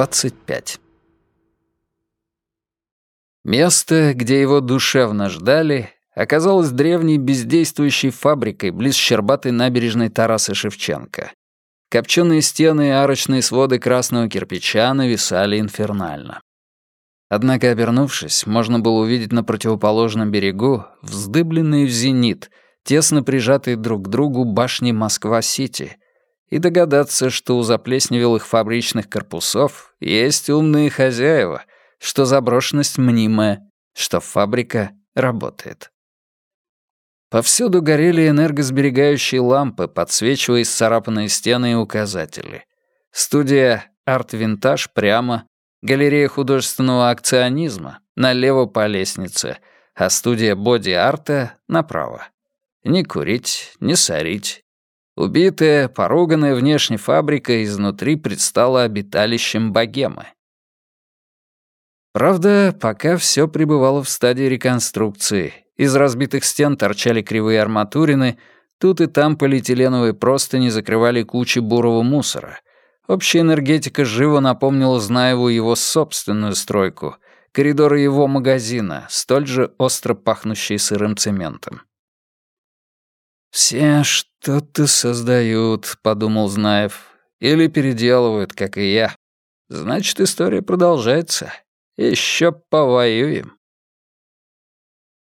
25. Место, где его душевно ждали, оказалось древней бездействующей фабрикой близ щербатой набережной Тараса Шевченко. Копченые стены и арочные своды красного кирпича нависали инфернально. Однако, обернувшись, можно было увидеть на противоположном берегу вздыбленные в зенит, тесно прижатые друг к другу башни Москва-Сити, и догадаться, что у заплесневелых фабричных корпусов есть умные хозяева, что заброшенность мнимая, что фабрика работает. Повсюду горели энергосберегающие лампы, подсвечивая исцарапанные стены и указатели. Студия «Арт-Винтаж» прямо, галерея художественного акционизма налево по лестнице, а студия боди-арта направо. Не курить, не сорить, Убитая, поруганная внешне фабрика изнутри предстала обиталищем богемы. Правда, пока все пребывало в стадии реконструкции. Из разбитых стен торчали кривые арматурины, тут и там полиэтиленовые простыни закрывали кучи бурого мусора. Общая энергетика живо напомнила Знаеву его собственную стройку, коридоры его магазина, столь же остро пахнущие сырым цементом. «Все что-то создают», — подумал Знаев. «Или переделывают, как и я. Значит, история продолжается. Еще повоюем».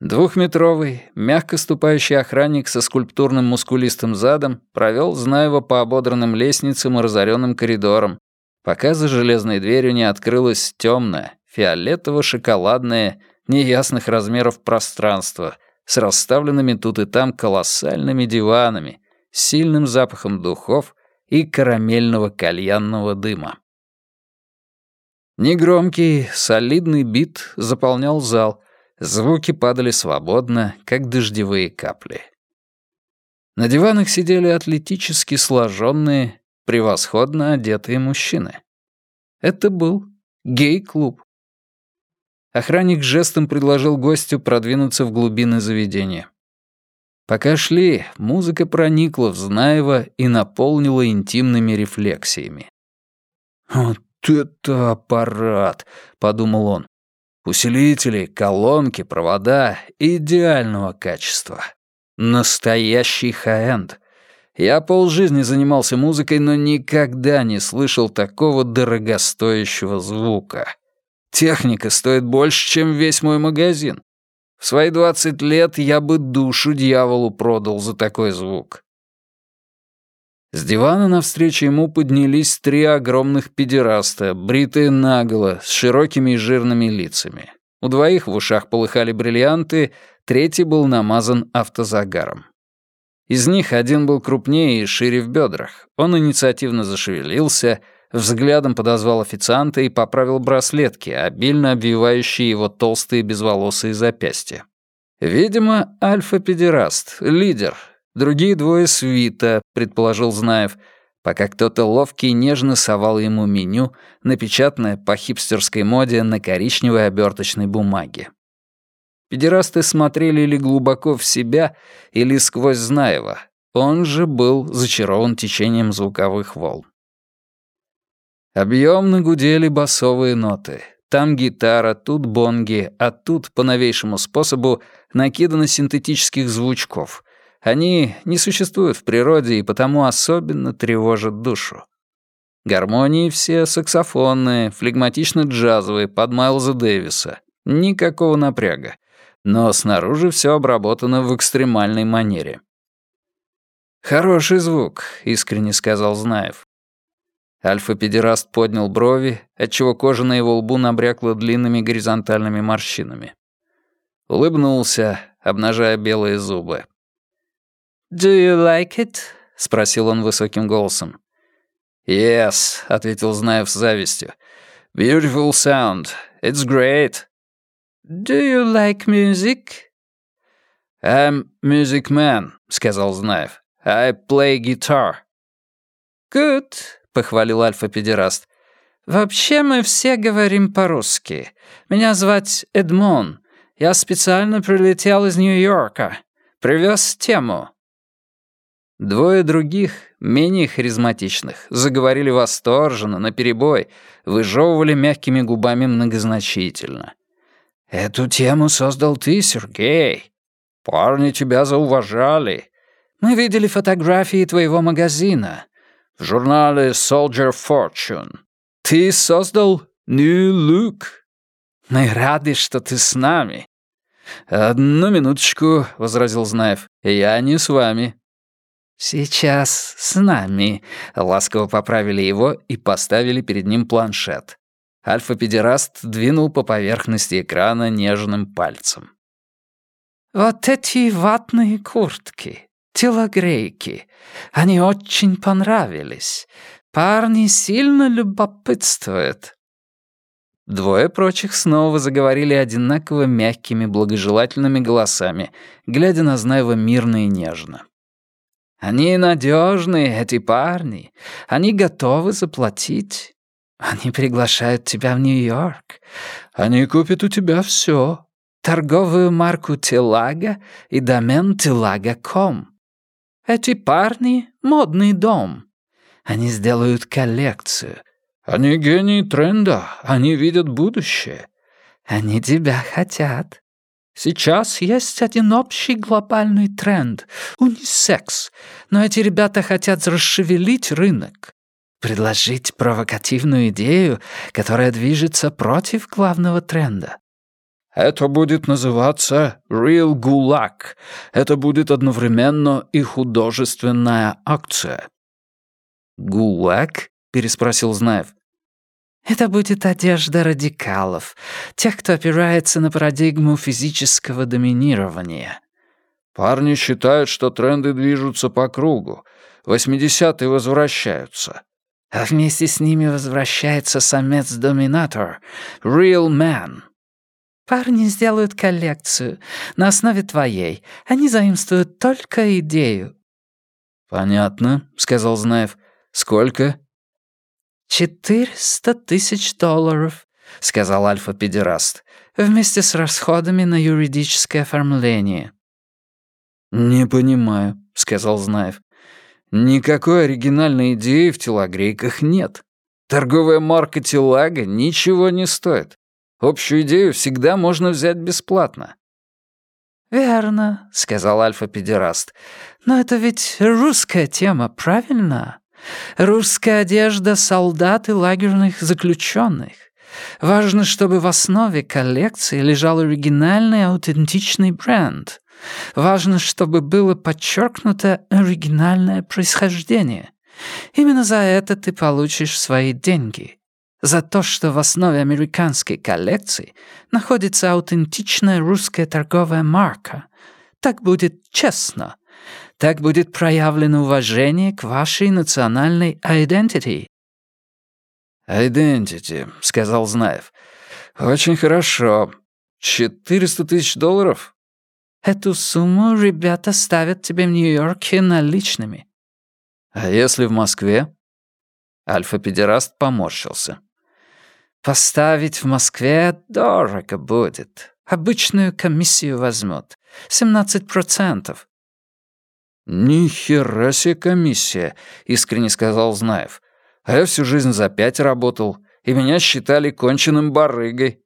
Двухметровый, мягко ступающий охранник со скульптурным мускулистым задом провел Знаева по ободранным лестницам и разоренным коридорам, пока за железной дверью не открылось темное, фиолетово-шоколадное, неясных размеров пространство, с расставленными тут и там колоссальными диванами, сильным запахом духов и карамельного кальянного дыма. Негромкий, солидный бит заполнял зал, звуки падали свободно, как дождевые капли. На диванах сидели атлетически сложенные, превосходно одетые мужчины. Это был гей-клуб. Охранник жестом предложил гостю продвинуться в глубины заведения. Пока шли, музыка проникла в Знаева и наполнила интимными рефлексиями. «Вот это аппарат!» — подумал он. «Усилители, колонки, провода идеального качества. Настоящий hi-end. Я полжизни занимался музыкой, но никогда не слышал такого дорогостоящего звука». Техника стоит больше, чем весь мой магазин. В свои двадцать лет я бы душу дьяволу продал за такой звук. С дивана навстречу ему поднялись три огромных педераста, бритые наголо, с широкими и жирными лицами. У двоих в ушах полыхали бриллианты, третий был намазан автозагаром. Из них один был крупнее и шире в бедрах. Он инициативно зашевелился — Взглядом подозвал официанта и поправил браслетки, обильно обвивающие его толстые безволосые запястья. «Видимо, альфа-педераст, лидер. Другие двое свита», — предположил Знаев, пока кто-то ловкий и нежно совал ему меню, напечатанное по хипстерской моде на коричневой оберточной бумаге. Педерасты смотрели или глубоко в себя, или сквозь Знаева. Он же был зачарован течением звуковых волн. Объемно гудели басовые ноты. Там гитара, тут бонги, а тут, по новейшему способу, накидано синтетических звучков. Они не существуют в природе и потому особенно тревожат душу. Гармонии все саксофонные, флегматично-джазовые, под Майлза Дэвиса. Никакого напряга. Но снаружи все обработано в экстремальной манере. «Хороший звук», — искренне сказал Знаев. Альфа-педераст поднял брови, отчего кожа на его лбу набрякла длинными горизонтальными морщинами. Улыбнулся, обнажая белые зубы. «Do you like it?» — спросил он высоким голосом. «Yes», — ответил Знаев с завистью. «Beautiful sound. It's great». «Do you like music?» «I'm music man», — сказал Знаев. «I play guitar». «Good», похвалил альфа-педераст. «Вообще мы все говорим по-русски. Меня звать Эдмон. Я специально прилетел из Нью-Йорка. Привез тему». Двое других, менее харизматичных, заговорили восторженно, наперебой, выжевывали мягкими губами многозначительно. «Эту тему создал ты, Сергей. Парни тебя зауважали. Мы видели фотографии твоего магазина в журнале Soldier Fortune. Ты создал New Look. Мы рады, что ты с нами». «Одну минуточку», — возразил Знаев. «Я не с вами. «Сейчас с нами», — ласково поправили его и поставили перед ним планшет. Альфа-педераст двинул по поверхности экрана нежным пальцем. «Вот эти ватные куртки, телогрейки, они очень понравились. Парни сильно любопытствуют». Двое прочих снова заговорили одинаково мягкими, благожелательными голосами, глядя на Знаева мирно и нежно. Они надежные, эти парни. Они готовы заплатить. Они приглашают тебя в Нью-Йорк. Они купят у тебя все. Торговую марку Телага и домен Телага.ком. Эти парни — модный дом. Они сделают коллекцию. Они гении тренда, они видят будущее. Они тебя хотят. Сейчас есть один общий глобальный тренд — унисекс. Но эти ребята хотят расшевелить рынок. Предложить провокативную идею, которая движется против главного тренда. Это будет называться «Real Gulag». Это будет одновременно и художественная акция. «Гулаг?» — переспросил Знаев. Это будет одежда радикалов, тех, кто опирается на парадигму физического доминирования. Парни считают, что тренды движутся по кругу. Восьмидесятые возвращаются. А вместе с ними возвращается самец-доминатор, Real Man. Парни сделают коллекцию на основе твоей. Они заимствуют только идею. «Понятно», — сказал Знаев. «Сколько?» «Четыреста тысяч долларов», — сказал альфа-педераст, «вместе с расходами на юридическое оформление». «Не понимаю», — сказал Знаев. «Никакой оригинальной идеи в телогрейках нет. Торговая марка Телага ничего не стоит. Общую идею всегда можно взять бесплатно». «Верно», — сказал альфа-педераст. «Но это ведь русская тема, правильно?» Русская одежда солдат и лагерных заключенных. Важно, чтобы в основе коллекции лежал оригинальный аутентичный бренд. Важно, чтобы было подчеркнуто оригинальное происхождение. Именно за это ты получишь свои деньги. За то, что в основе американской коллекции находится аутентичная русская торговая марка. Так будет честно. Так будет проявлено уважение к вашей национальной identity». «Identity», — сказал Знаев. «Очень хорошо. Четыреста тысяч долларов?» «Эту сумму ребята ставят тебе в Нью-Йорке наличными». «А если в Москве?» Альфа-педераст поморщился. «Поставить в Москве дорого будет. Обычную комиссию возьмут. Семнадцать процентов. «Ни хера себе комиссия», — искренне сказал Знаев. «А я всю жизнь за пять работал, и меня считали конченным барыгой».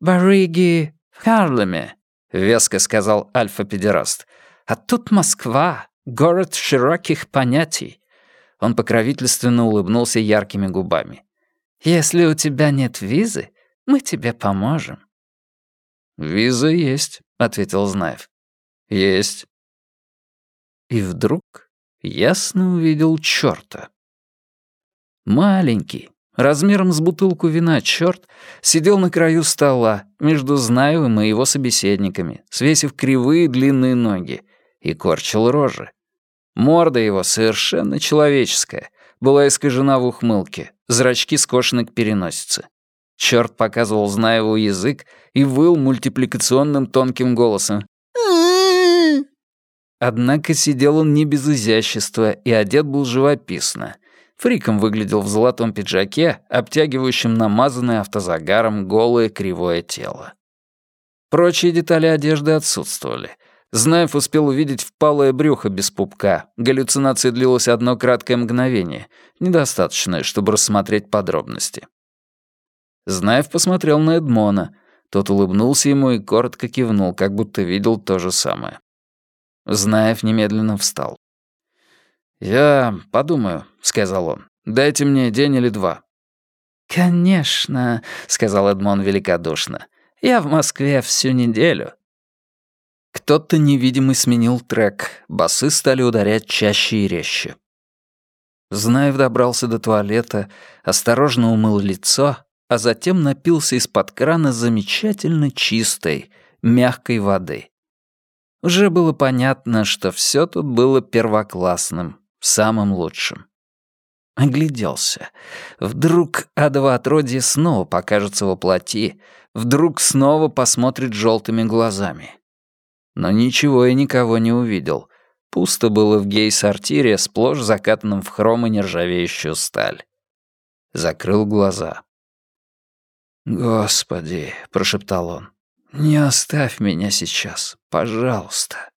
«Барыги в Харлеме», — веско сказал альфа-педераст. «А тут Москва, город широких понятий». Он покровительственно улыбнулся яркими губами. «Если у тебя нет визы, мы тебе поможем». «Виза есть», — ответил Знаев. «Есть и вдруг ясно увидел чёрта. Маленький, размером с бутылку вина чёрт, сидел на краю стола между Знаевым и его собеседниками, свесив кривые длинные ноги, и корчил рожи. Морда его совершенно человеческая, была искажена в ухмылке, зрачки скошены к переносице. Чёрт показывал Знаеву язык и выл мультипликационным тонким голосом. Однако сидел он не без изящества и одет был живописно. Фриком выглядел в золотом пиджаке, обтягивающем намазанное автозагаром голое кривое тело. Прочие детали одежды отсутствовали. Знаев успел увидеть впалое брюхо без пупка. Галлюцинация длилась одно краткое мгновение, недостаточное, чтобы рассмотреть подробности. Знаев посмотрел на Эдмона. Тот улыбнулся ему и коротко кивнул, как будто видел то же самое. Знаев немедленно встал. «Я подумаю», — сказал он. «Дайте мне день или два». «Конечно», — сказал Эдмон великодушно. «Я в Москве всю неделю». Кто-то невидимый сменил трек, басы стали ударять чаще и резче. Знаев добрался до туалета, осторожно умыл лицо, а затем напился из-под крана замечательно чистой, мягкой воды. Уже было понятно, что все тут было первоклассным, самым лучшим. Огляделся. Вдруг адово отродье снова покажется во плоти, вдруг снова посмотрит желтыми глазами. Но ничего и никого не увидел. Пусто было в гей-сортире, сплошь закатанном в хром и нержавеющую сталь. Закрыл глаза. «Господи», — прошептал он, — «не оставь меня сейчас, пожалуйста».